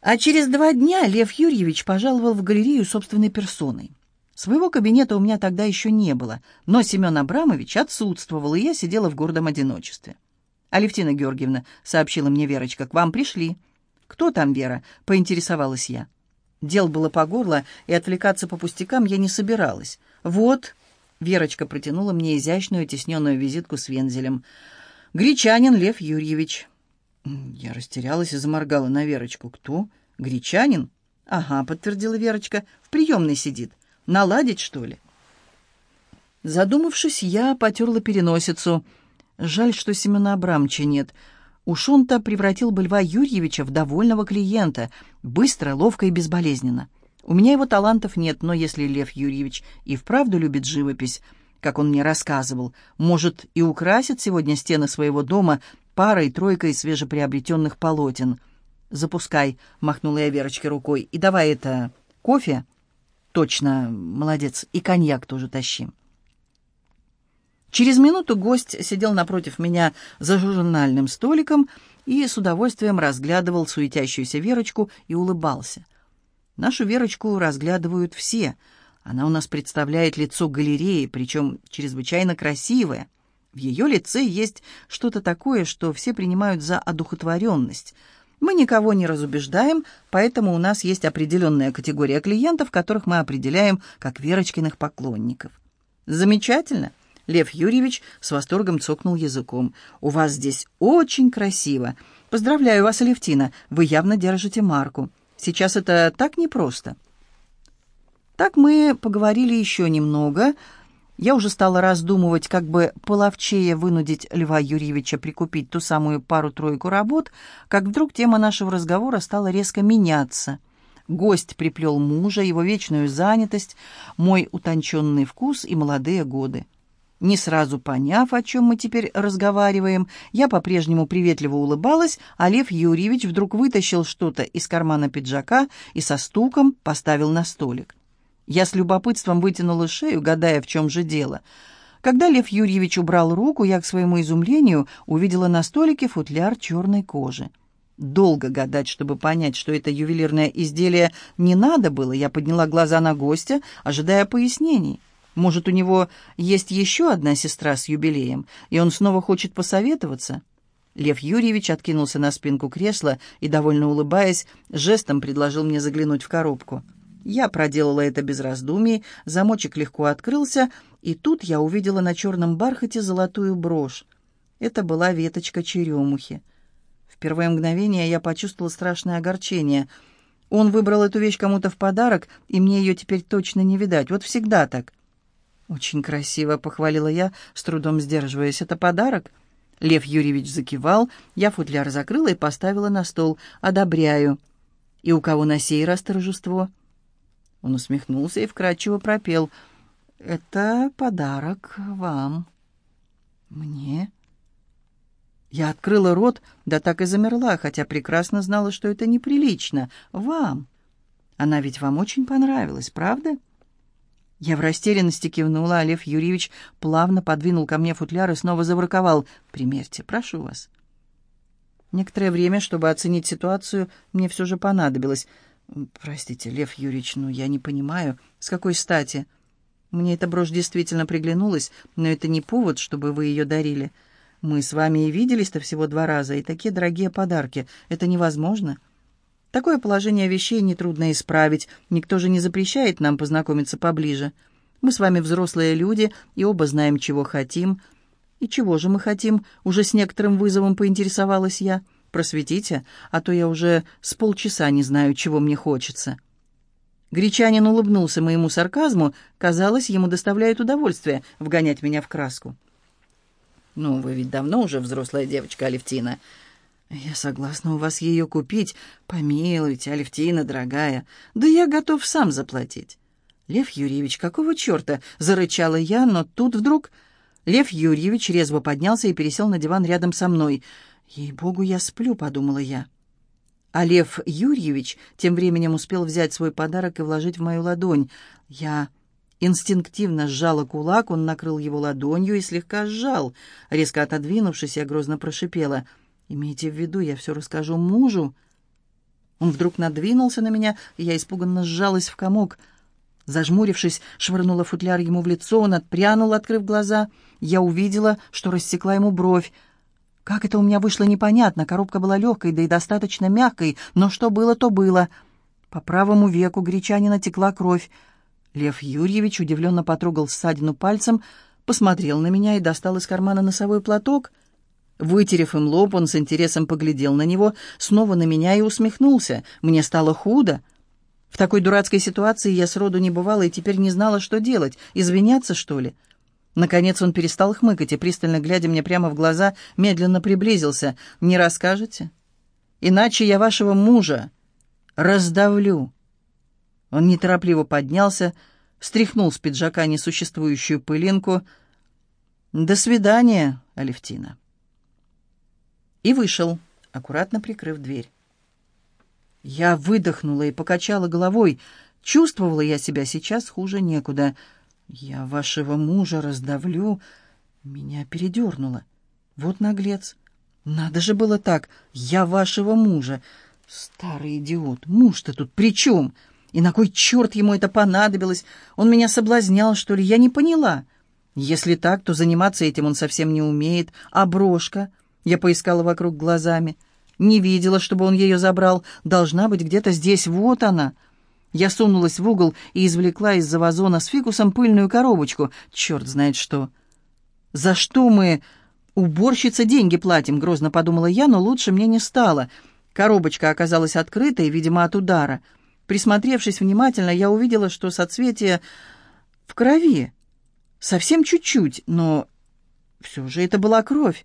А через два дня Лев Юрьевич пожаловал в галерею собственной персоной. Своего кабинета у меня тогда еще не было, но Семен Абрамович отсутствовал, и я сидела в гордом одиночестве. «Алевтина Георгиевна», — сообщила мне Верочка, — «к вам пришли». «Кто там, Вера?» — поинтересовалась я. Дел было по горло, и отвлекаться по пустякам я не собиралась. «Вот», — Верочка протянула мне изящную тесненную визитку с вензелем, — «Гречанин Лев Юрьевич». Я растерялась и заморгала на Верочку. «Кто? Гречанин?» «Ага», — подтвердила Верочка, — «в приемной сидит». Наладить, что ли?» Задумавшись, я потерла переносицу. Жаль, что Семена Абрамовича нет. Уж он-то превратил бы Льва Юрьевича в довольного клиента. Быстро, ловко и безболезненно. У меня его талантов нет, но если Лев Юрьевич и вправду любит живопись, как он мне рассказывал, может и украсит сегодня стены своего дома парой-тройкой свежеприобретенных полотен. «Запускай», — махнула я Верочке рукой, — «и давай это... кофе?» Точно, молодец. И коньяк тоже тащи. Через минуту гость сидел напротив меня за журнальным столиком и с удовольствием разглядывал суетящуюся Верочку и улыбался. Нашу Верочку разглядывают все. Она у нас представляет лицо галереи, причем чрезвычайно красивое. В ее лице есть что-то такое, что все принимают за одухотворенность — мы никого не разубеждаем, поэтому у нас есть определенная категория клиентов, которых мы определяем как Верочкиных поклонников. Замечательно. Лев Юрьевич с восторгом цокнул языком. «У вас здесь очень красиво. Поздравляю вас, Алевтина, вы явно держите марку. Сейчас это так непросто». Так мы поговорили еще немного, я уже стала раздумывать, как бы половчее вынудить Льва Юрьевича прикупить ту самую пару-тройку работ, как вдруг тема нашего разговора стала резко меняться. Гость приплел мужа, его вечную занятость, мой утонченный вкус и молодые годы. Не сразу поняв, о чем мы теперь разговариваем, я по-прежнему приветливо улыбалась, а Лев Юрьевич вдруг вытащил что-то из кармана пиджака и со стуком поставил на столик. Я с любопытством вытянула шею, гадая, в чем же дело. Когда Лев Юрьевич убрал руку, я, к своему изумлению, увидела на столике футляр черной кожи. Долго гадать, чтобы понять, что это ювелирное изделие, не надо было. Я подняла глаза на гостя, ожидая пояснений. Может, у него есть еще одна сестра с юбилеем, и он снова хочет посоветоваться? Лев Юрьевич откинулся на спинку кресла и, довольно улыбаясь, жестом предложил мне заглянуть в коробку. Я проделала это без раздумий, замочек легко открылся, и тут я увидела на черном бархате золотую брошь. Это была веточка черемухи. В первое мгновение я почувствовала страшное огорчение. Он выбрал эту вещь кому-то в подарок, и мне ее теперь точно не видать. Вот всегда так. «Очень красиво», — похвалила я, с трудом сдерживаясь. «Это подарок?» Лев Юрьевич закивал, я футляр закрыла и поставила на стол. «Одобряю». «И у кого на сей раз торжество?» Он усмехнулся и вкрадчиво пропел. «Это подарок вам». «Мне?» Я открыла рот, да так и замерла, хотя прекрасно знала, что это неприлично. «Вам. Она ведь вам очень понравилась, правда?» Я в растерянности кивнула, а Лев Юрьевич плавно подвинул ко мне футляр и снова заворковал. «Примерьте, прошу вас». Некоторое время, чтобы оценить ситуацию, мне все же понадобилось — «Простите, Лев Юрьевич, ну я не понимаю, с какой стати? Мне эта брошь действительно приглянулась, но это не повод, чтобы вы ее дарили. Мы с вами и виделись-то всего два раза, и такие дорогие подарки. Это невозможно. Такое положение вещей нетрудно исправить, никто же не запрещает нам познакомиться поближе. Мы с вами взрослые люди и оба знаем, чего хотим». «И чего же мы хотим?» — уже с некоторым вызовом поинтересовалась я. — Просветите, а то я уже с полчаса не знаю, чего мне хочется». Гречанин улыбнулся моему сарказму. Казалось, ему доставляет удовольствие вгонять меня в краску. «Ну, вы ведь давно уже взрослая девочка, Алевтина». «Я согласна у вас ее купить. Помилуйте, Алевтина, дорогая. Да я готов сам заплатить». «Лев Юрьевич, какого черта?» — зарычала я, но тут вдруг... Лев Юрьевич резво поднялся и пересел на диван рядом со мной — «Ей-богу, я сплю», — подумала я. А Лев Юрьевич тем временем успел взять свой подарок и вложить в мою ладонь. Я инстинктивно сжала кулак, он накрыл его ладонью и слегка сжал. Резко отодвинувшись, я грозно прошипела. «Имейте в виду, я все расскажу мужу». Он вдруг надвинулся на меня, и я испуганно сжалась в комок. Зажмурившись, швырнула футляр ему в лицо, он отпрянул, открыв глаза. Я увидела, что рассекла ему бровь. Как это у меня вышло, непонятно. Коробка была легкой, да и достаточно мягкой, но что было, то было. По правому веку гречанина текла кровь. Лев Юрьевич удивленно потрогал ссадину пальцем, посмотрел на меня и достал из кармана носовой платок. Вытерев им лоб, он с интересом поглядел на него, снова на меня и усмехнулся. Мне стало худо. В такой дурацкой ситуации я сроду не бывала и теперь не знала, что делать. Извиняться, что ли? Наконец он перестал хмыкать и, пристально глядя мне прямо в глаза, медленно приблизился. «Не расскажете? Иначе я вашего мужа раздавлю». Он неторопливо поднялся, стряхнул с пиджака несуществующую пылинку. «До свидания, Алевтина». И вышел, аккуратно прикрыв дверь. Я выдохнула и покачала головой. Чувствовала я себя сейчас хуже некуда. «Я вашего мужа раздавлю». Меня передернуло. Вот наглец. Надо же было так. «Я вашего мужа». Старый идиот. Муж-то тут при чем? И на кой черт ему это понадобилось? Он меня соблазнял, что ли? Я не поняла. Если так, то заниматься этим он совсем не умеет. А брошка? Я поискала вокруг глазами. Не видела, чтобы он ее забрал. Должна быть где-то здесь. Вот она. Я сунулась в угол и извлекла из-за вазона с фикусом пыльную коробочку. Черт знает что. «За что мы уборщице деньги платим?» — грозно подумала я, но лучше мне не стало. Коробочка оказалась открытой, видимо, от удара. Присмотревшись внимательно, я увидела, что соцветие в крови. Совсем чуть-чуть, но все же это была кровь.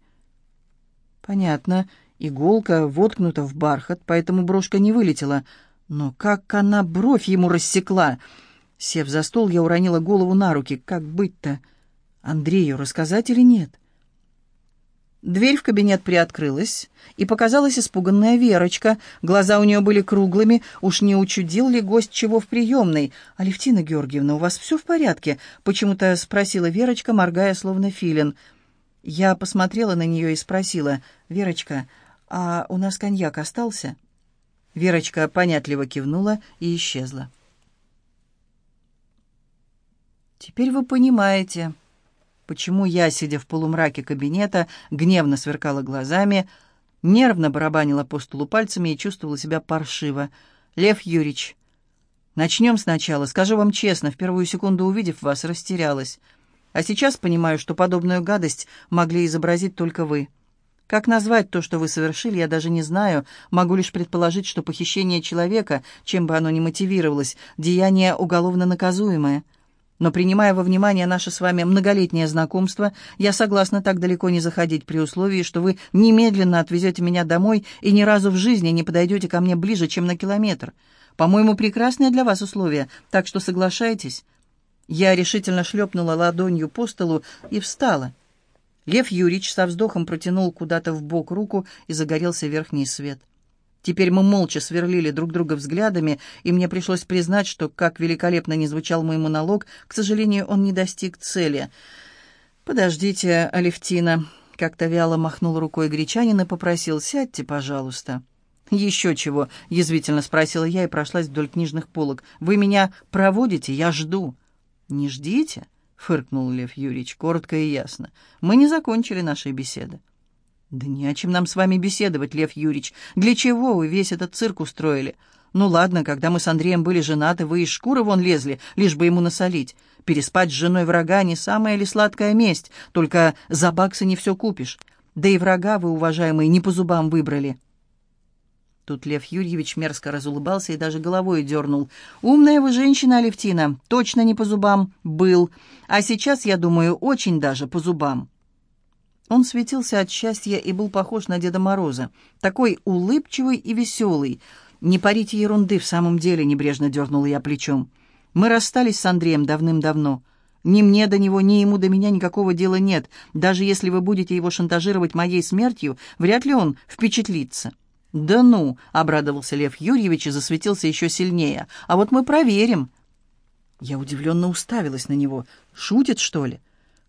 Понятно, иголка воткнута в бархат, поэтому брошка не вылетела — но как она бровь ему рассекла! Сев за стол, я уронила голову на руки. Как быть-то? Андрею рассказать или нет? Дверь в кабинет приоткрылась, и показалась испуганная Верочка. Глаза у нее были круглыми. Уж не учудил ли гость чего в приемной? «Алевтина Георгиевна, у вас все в порядке?» Почему-то спросила Верочка, моргая, словно филин. Я посмотрела на нее и спросила. «Верочка, а у нас коньяк остался?» Верочка понятливо кивнула и исчезла. «Теперь вы понимаете, почему я, сидя в полумраке кабинета, гневно сверкала глазами, нервно барабанила по столу пальцами и чувствовала себя паршиво. Лев Юрьевич, начнем сначала. Скажу вам честно, в первую секунду увидев вас, растерялась. А сейчас понимаю, что подобную гадость могли изобразить только вы». Как назвать то, что вы совершили, я даже не знаю. Могу лишь предположить, что похищение человека, чем бы оно ни мотивировалось, деяние уголовно наказуемое. Но принимая во внимание наше с вами многолетнее знакомство, я согласна так далеко не заходить при условии, что вы немедленно отвезете меня домой и ни разу в жизни не подойдете ко мне ближе, чем на километр. По-моему, прекрасное для вас условие, так что соглашайтесь». Я решительно шлепнула ладонью по столу и встала. Лев Юрьевич со вздохом протянул куда-то в бок руку, и загорелся верхний свет. Теперь мы молча сверлили друг друга взглядами, и мне пришлось признать, что, как великолепно не звучал мой монолог, к сожалению, он не достиг цели. «Подождите, Алевтина», — как-то вяло махнул рукой гречанин и попросил, «сядьте, пожалуйста». «Еще чего?» — язвительно спросила я и прошлась вдоль книжных полок. «Вы меня проводите? Я жду». «Не ждите?» — фыркнул Лев Юрьевич, коротко и ясно. «Мы не закончили нашей беседы». «Да не о чем нам с вами беседовать, Лев Юрьевич. Для чего вы весь этот цирк устроили? Ну ладно, когда мы с Андреем были женаты, вы из шкуры вон лезли, лишь бы ему насолить. Переспать с женой врага не самая ли сладкая месть, только за баксы не все купишь. Да и врага вы, уважаемые, не по зубам выбрали». Тут Лев Юрьевич мерзко разулыбался и даже головой дернул. «Умная вы женщина, Алевтина, точно не по зубам был. А сейчас, я думаю, очень даже по зубам». Он светился от счастья и был похож на Деда Мороза. Такой улыбчивый и веселый. «Не парите ерунды, в самом деле», — небрежно дернула я плечом. «Мы расстались с Андреем давным-давно. Ни мне до него, ни ему до меня никакого дела нет. Даже если вы будете его шантажировать моей смертью, вряд ли он впечатлится». «Да ну!» — обрадовался Лев Юрьевич и засветился еще сильнее. «А вот мы проверим». Я удивленно уставилась на него. «Шутит, что ли?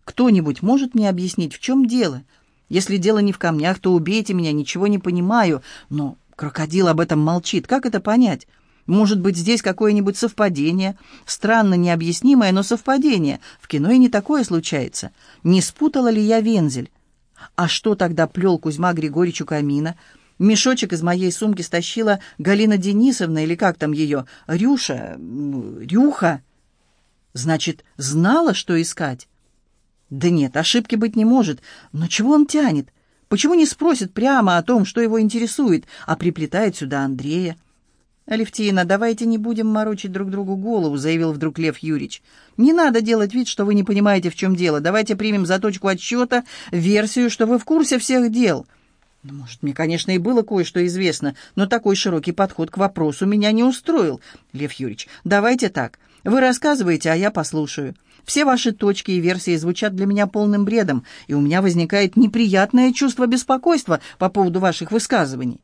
Кто-нибудь может мне объяснить, в чем дело? Если дело не в камнях, то убейте меня, ничего не понимаю. Но Крокодил об этом молчит. Как это понять? Может быть, здесь какое-нибудь совпадение? Странно необъяснимое, но совпадение. В кино и не такое случается. Не спутала ли я вензель? А что тогда плел Кузьма Григорьевич у камина? Мешочек из моей сумки стащила Галина Денисовна, или как там ее, Рюша, Рюха. Значит, знала, что искать? Да нет, ошибки быть не может. Но чего он тянет? Почему не спросит прямо о том, что его интересует, а приплетает сюда Андрея? «Алевтина, давайте не будем морочить друг другу голову», — заявил вдруг Лев Юрьевич. «Не надо делать вид, что вы не понимаете, в чем дело. Давайте примем за точку отсчета версию, что вы в курсе всех дел». Ну, может, мне, конечно, и было кое-что известно, но такой широкий подход к вопросу меня не устроил. Лев Юрьевич, давайте так. Вы рассказываете, а я послушаю. Все ваши точки и версии звучат для меня полным бредом, и у меня возникает неприятное чувство беспокойства по поводу ваших высказываний.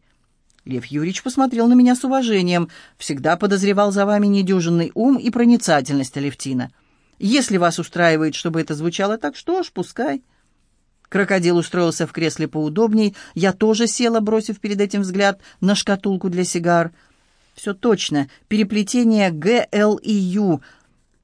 Лев Юрьевич посмотрел на меня с уважением. Всегда подозревал за вами недюжинный ум и проницательность, Алевтина. Если вас устраивает, чтобы это звучало так, что ж, пускай. Крокодил устроился в кресле поудобней. Я тоже села, бросив перед этим взгляд на шкатулку для сигар. Все точно. Переплетение Г, Л и Ю.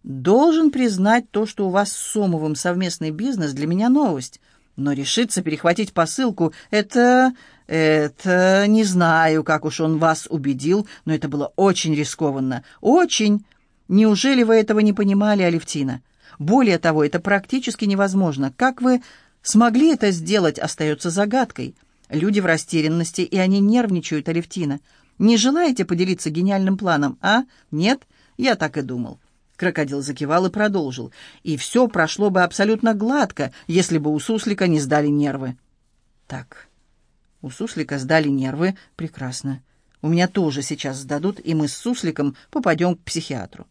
Должен признать то, что у вас с Сомовым совместный бизнес, для меня новость. Но решиться перехватить посылку — это... это... не знаю, как уж он вас убедил, но это было очень рискованно. Очень! Неужели вы этого не понимали, Алевтина? Более того, это практически невозможно. Как вы смогли это сделать, остается загадкой. Люди в растерянности, и они нервничают, Алевтина. Не желаете поделиться гениальным планом, а? Нет? Я так и думал. Крокодил закивал и продолжил. «И все прошло бы абсолютно гладко, если бы у суслика не сдали нервы». «Так, у суслика сдали нервы. Прекрасно. У меня тоже сейчас сдадут, и мы с сусликом попадем к психиатру.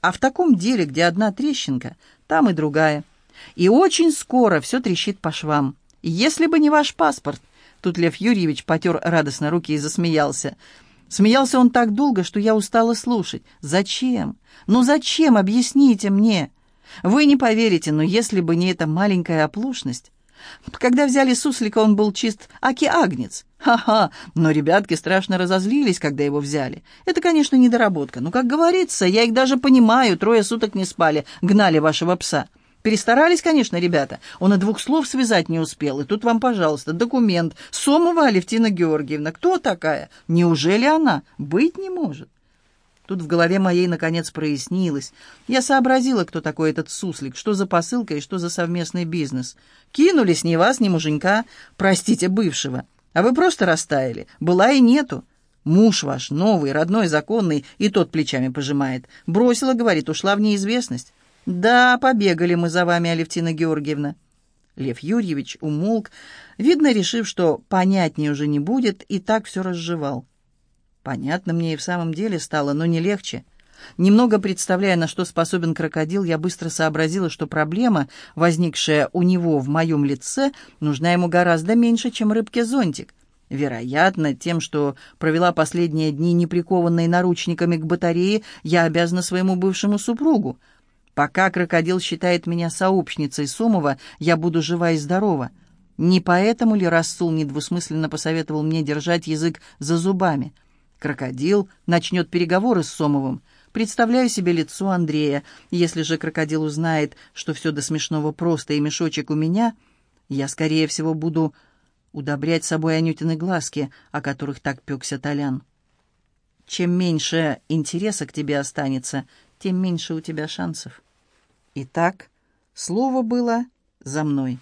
А в таком деле, где одна трещинка, там и другая. И очень скоро все трещит по швам. Если бы не ваш паспорт...» Тут Лев Юрьевич потер радостно руки и засмеялся. Смеялся он так долго, что я устала слушать. «Зачем? Ну зачем? Объясните мне!» «Вы не поверите, но если бы не эта маленькая оплошность...» Когда взяли суслика, он был чист аки-агнец. Ха-ха, но ребятки страшно разозлились, когда его взяли. Это, конечно, недоработка, но, как говорится, я их даже понимаю, трое суток не спали, гнали вашего пса. Перестарались, конечно, ребята. Он и двух слов связать не успел. И тут вам, пожалуйста, документ. Сомова Алевтина Георгиевна. Кто такая? Неужели она? Быть не может. Тут в голове моей, наконец, прояснилось. Я сообразила, кто такой этот суслик, что за посылка и что за совместный бизнес. Кинулись ни вас, ни муженька, простите, бывшего. А вы просто растаяли. Была и нету. Муж ваш, новый, родной, законный, и тот плечами пожимает. Бросила, говорит, ушла в неизвестность. «Да, побегали мы за вами, Алевтина Георгиевна». Лев Юрьевич умолк, видно, решив, что понятнее уже не будет, и так все разжевал. Понятно мне и в самом деле стало, но не легче. Немного представляя, на что способен крокодил, я быстро сообразила, что проблема, возникшая у него в моем лице, нужна ему гораздо меньше, чем рыбке зонтик. Вероятно, тем, что провела последние дни неприкованной наручниками к батарее, я обязана своему бывшему супругу — Пока крокодил считает меня сообщницей Сомова, я буду жива и здорова. Не поэтому ли Рассул недвусмысленно посоветовал мне держать язык за зубами? Крокодил начнет переговоры с Сомовым. Представляю себе лицо Андрея. Если же крокодил узнает, что все до смешного просто и мешочек у меня, я, скорее всего, буду удобрять собой Анютины глазки, о которых так пекся Толян. Чем меньше интереса к тебе останется, тем меньше у тебя шансов. Итак, слово было за мной.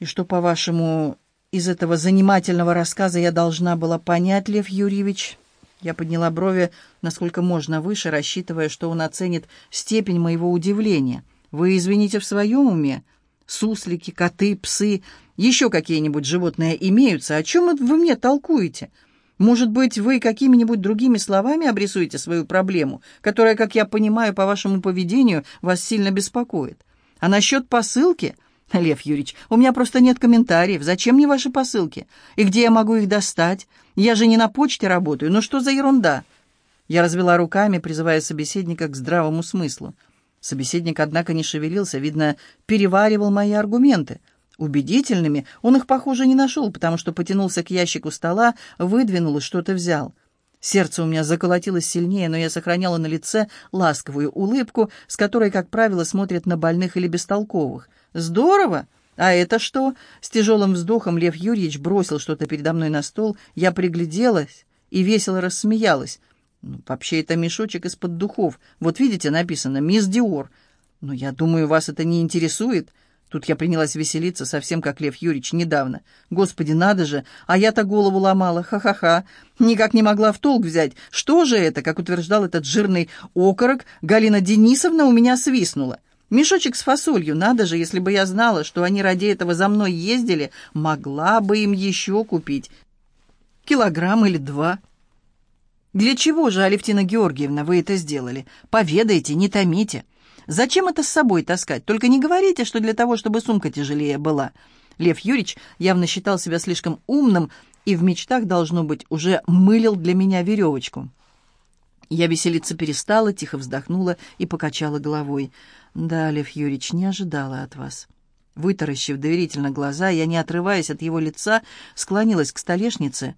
И что, по-вашему, из этого занимательного рассказа я должна была понять, Лев Юрьевич? Я подняла брови насколько можно выше, рассчитывая, что он оценит степень моего удивления. Вы извините в своем уме? Суслики, коты, псы, еще какие-нибудь животные имеются. О чем вы мне толкуете?» Может быть, вы какими-нибудь другими словами обрисуете свою проблему, которая, как я понимаю, по вашему поведению вас сильно беспокоит. А насчет посылки... Лев Юрьевич, у меня просто нет комментариев. Зачем мне ваши посылки? И где я могу их достать? Я же не на почте работаю. Ну что за ерунда? Я развела руками, призывая собеседника к здравому смыслу. Собеседник, однако, не шевелился, видно, переваривал мои аргументы. Убедительными он их, похоже, не нашел, потому что потянулся к ящику стола, выдвинул и что-то взял. Сердце у меня заколотилось сильнее, но я сохраняла на лице ласковую улыбку, с которой, как правило, смотрят на больных или бестолковых. «Здорово! А это что?» С тяжелым вздохом Лев Юрьевич бросил что-то передо мной на стол. Я пригляделась и весело рассмеялась. Ну, вообще, это мешочек из-под духов. Вот видите, написано «Мисс Диор». Но я думаю, вас это не интересует. Тут я принялась веселиться, совсем как Лев Юрьевич недавно. Господи, надо же! А я-то голову ломала, ха-ха-ха. Никак не могла в толк взять. Что же это, как утверждал этот жирный окорок, Галина Денисовна у меня свистнула. Мешочек с фасолью, надо же, если бы я знала, что они ради этого за мной ездили, могла бы им еще купить. Килограмм или два. Для чего же, Алевтина Георгиевна, вы это сделали? Поведайте, не томите. Зачем это с собой таскать? Только не говорите, что для того, чтобы сумка тяжелее была. Лев Юрьевич явно считал себя слишком умным и в мечтах, должно быть, уже мылил для меня веревочку. Я веселиться перестала, тихо вздохнула и покачала головой. «Да, Лев Юрьевич, не ожидала от вас». Вытаращив доверительно глаза, я, не отрываясь от его лица, склонилась к столешнице.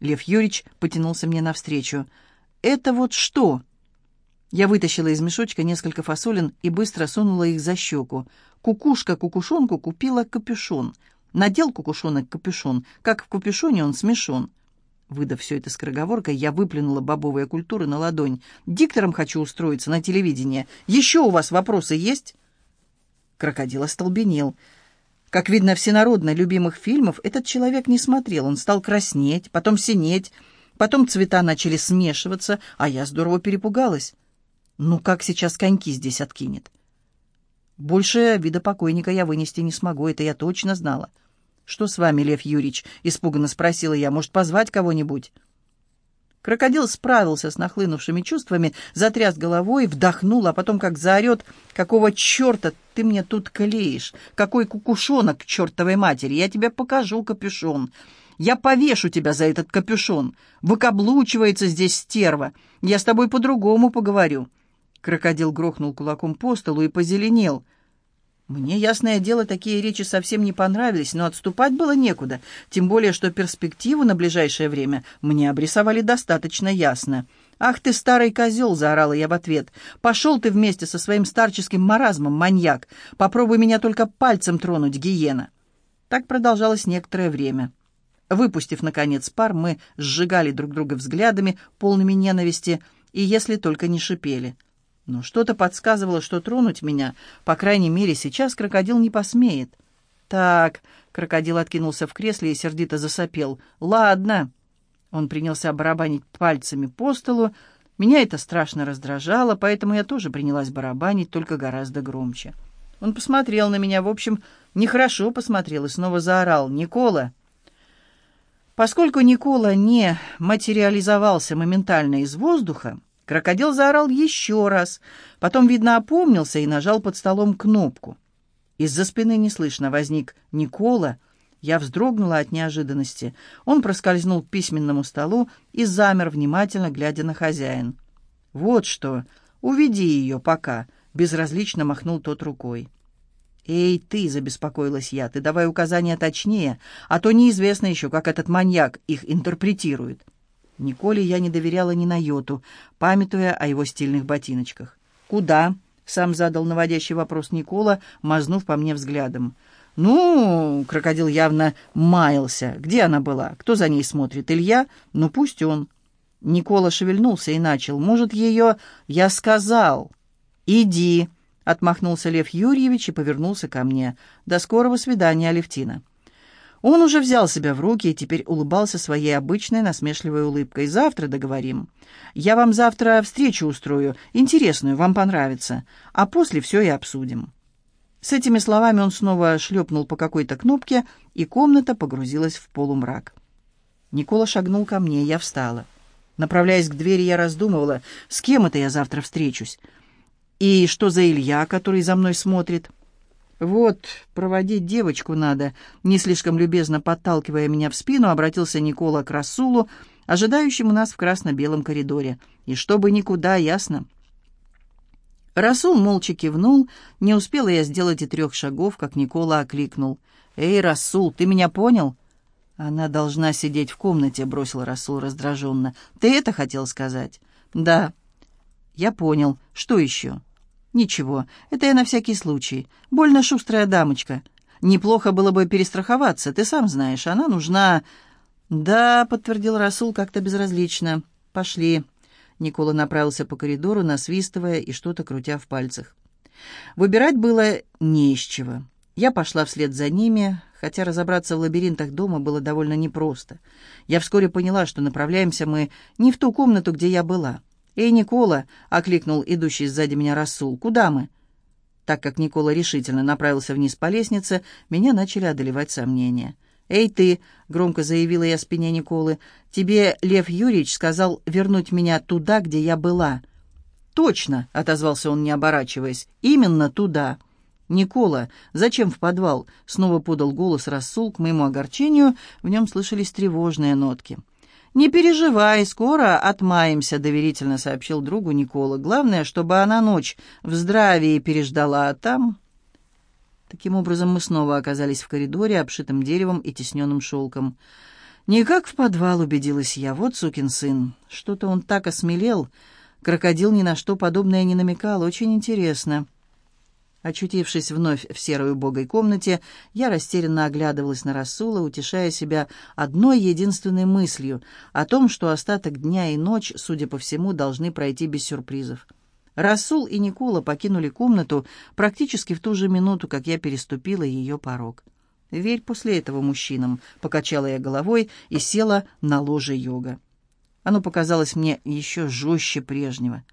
Лев Юрьевич потянулся мне навстречу. «Это вот что?» Я вытащила из мешочка несколько фасолин и быстро сунула их за щеку. Кукушка кукушонку купила капюшон. Надел кукушонок капюшон, как в капюшоне он смешон. Выдав все это скороговоркой, я выплюнула бобовые культуры на ладонь. «Диктором хочу устроиться на телевидение. Еще у вас вопросы есть?» Крокодил остолбенел. Как видно, всенародно любимых фильмов этот человек не смотрел. Он стал краснеть, потом синеть, потом цвета начали смешиваться, а я здорово перепугалась. Ну как сейчас коньки здесь откинет? Больше вида покойника я вынести не смогу, это я точно знала. «Что с вами, Лев Юрьевич?» — испуганно спросила я. «Может, позвать кого-нибудь?» Крокодил справился с нахлынувшими чувствами, затряс головой, вдохнул, а потом как заорет, «Какого черта ты мне тут клеишь? Какой кукушонок к чертовой матери! Я тебе покажу капюшон!» Я повешу тебя за этот капюшон. Выкаблучивается здесь стерва. Я с тобой по-другому поговорю. Крокодил грохнул кулаком по столу и позеленел. Мне, ясное дело, такие речи совсем не понравились, но отступать было некуда, тем более, что перспективу на ближайшее время мне обрисовали достаточно ясно. «Ах ты, старый козел!» — заорала я в ответ. «Пошел ты вместе со своим старческим маразмом, маньяк! Попробуй меня только пальцем тронуть, гиена!» Так продолжалось некоторое время. Выпустив, наконец, пар, мы сжигали друг друга взглядами, полными ненависти, и если только не шипели. Но что-то подсказывало, что тронуть меня, по крайней мере, сейчас крокодил не посмеет. «Так», — крокодил откинулся в кресле и сердито засопел. «Ладно». Он принялся барабанить пальцами по столу. Меня это страшно раздражало, поэтому я тоже принялась барабанить, только гораздо громче. Он посмотрел на меня, в общем, нехорошо посмотрел и снова заорал. «Никола!» Поскольку Никола не материализовался моментально из воздуха, Крокодил заорал еще раз, потом, видно, опомнился и нажал под столом кнопку. Из-за спины неслышно возник Никола. Я вздрогнула от неожиданности. Он проскользнул к письменному столу и замер, внимательно глядя на хозяин. «Вот что! Уведи ее пока!» — безразлично махнул тот рукой. «Эй, ты!» — забеспокоилась я. «Ты давай указания точнее, а то неизвестно еще, как этот маньяк их интерпретирует». Николе я не доверяла ни на йоту, памятуя о его стильных ботиночках. «Куда?» — сам задал наводящий вопрос Никола, мазнув по мне взглядом. «Ну...» — крокодил явно маялся. «Где она была? Кто за ней смотрит? Илья? Ну, пусть он». Никола шевельнулся и начал. «Может, ее...» «Я сказал!» «Иди!» — отмахнулся Лев Юрьевич и повернулся ко мне. «До скорого свидания, Алевтина». Он уже взял себя в руки и теперь улыбался своей обычной насмешливой улыбкой. «Завтра договорим. Я вам завтра встречу устрою, интересную, вам понравится, а после все и обсудим». С этими словами он снова шлепнул по какой-то кнопке, и комната погрузилась в полумрак. Никола шагнул ко мне, я встала. Направляясь к двери, я раздумывала, с кем это я завтра встречусь. И что за Илья, который за мной смотрит? «Вот, проводить девочку надо», — не слишком любезно подталкивая меня в спину, обратился Никола к Расулу, ожидающему нас в красно-белом коридоре. «И чтобы никуда, ясно?» Расул молча кивнул, не успела я сделать и трех шагов, как Никола окликнул. «Эй, Расул, ты меня понял?» «Она должна сидеть в комнате», — бросил Расул раздраженно. «Ты это хотел сказать?» «Да». «Я понял. Что еще?» «Ничего. Это я на всякий случай. Больно шустрая дамочка. Неплохо было бы перестраховаться. Ты сам знаешь, она нужна...» «Да», — подтвердил Расул как-то безразлично. «Пошли». Никола направился по коридору, насвистывая и что-то крутя в пальцах. Выбирать было не из чего. Я пошла вслед за ними, хотя разобраться в лабиринтах дома было довольно непросто. Я вскоре поняла, что направляемся мы не в ту комнату, где я была. «Эй, Никола!» — окликнул идущий сзади меня Расул. «Куда мы?» Так как Никола решительно направился вниз по лестнице, меня начали одолевать сомнения. «Эй, ты!» — громко заявила я спине Николы. «Тебе Лев Юрьевич сказал вернуть меня туда, где я была». «Точно!» — отозвался он, не оборачиваясь. «Именно туда!» «Никола, зачем в подвал?» — снова подал голос Рассул к моему огорчению. В нем слышались тревожные нотки. «Не переживай, скоро отмаемся», — доверительно сообщил другу Никола. «Главное, чтобы она ночь в здравии переждала, а там...» Таким образом, мы снова оказались в коридоре, обшитым деревом и тесненным шелком. «Никак в подвал», — убедилась я. «Вот сукин сын. Что-то он так осмелел. Крокодил ни на что подобное не намекал. Очень интересно». Очутившись вновь в серой убогой комнате, я растерянно оглядывалась на Расула, утешая себя одной единственной мыслью о том, что остаток дня и ночь, судя по всему, должны пройти без сюрпризов. Расул и Никола покинули комнату практически в ту же минуту, как я переступила ее порог. «Верь после этого мужчинам», — покачала я головой и села на ложе йога. Оно показалось мне еще жестче прежнего.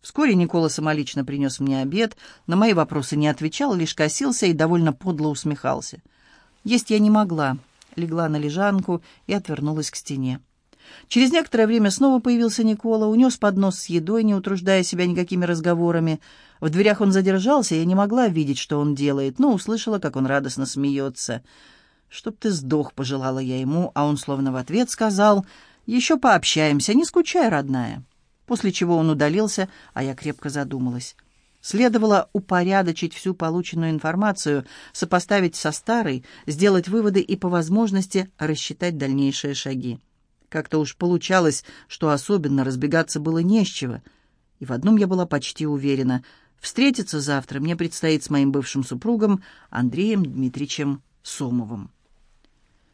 Вскоре Никола самолично принес мне обед, на мои вопросы не отвечал, лишь косился и довольно подло усмехался. Есть я не могла, легла на лежанку и отвернулась к стене. Через некоторое время снова появился Никола, унес поднос с едой, не утруждая себя никакими разговорами. В дверях он задержался, я не могла видеть, что он делает, но услышала, как он радостно смеется. «Чтоб ты сдох», — пожелала я ему, а он словно в ответ сказал, «Еще пообщаемся, не скучай, родная». После чего он удалился, а я крепко задумалась. Следовало упорядочить всю полученную информацию, сопоставить со старой, сделать выводы и, по возможности, рассчитать дальнейшие шаги. Как-то уж получалось, что особенно разбегаться было не с чего. И в одном я была почти уверена. Встретиться завтра мне предстоит с моим бывшим супругом Андреем Дмитриевичем Сомовым.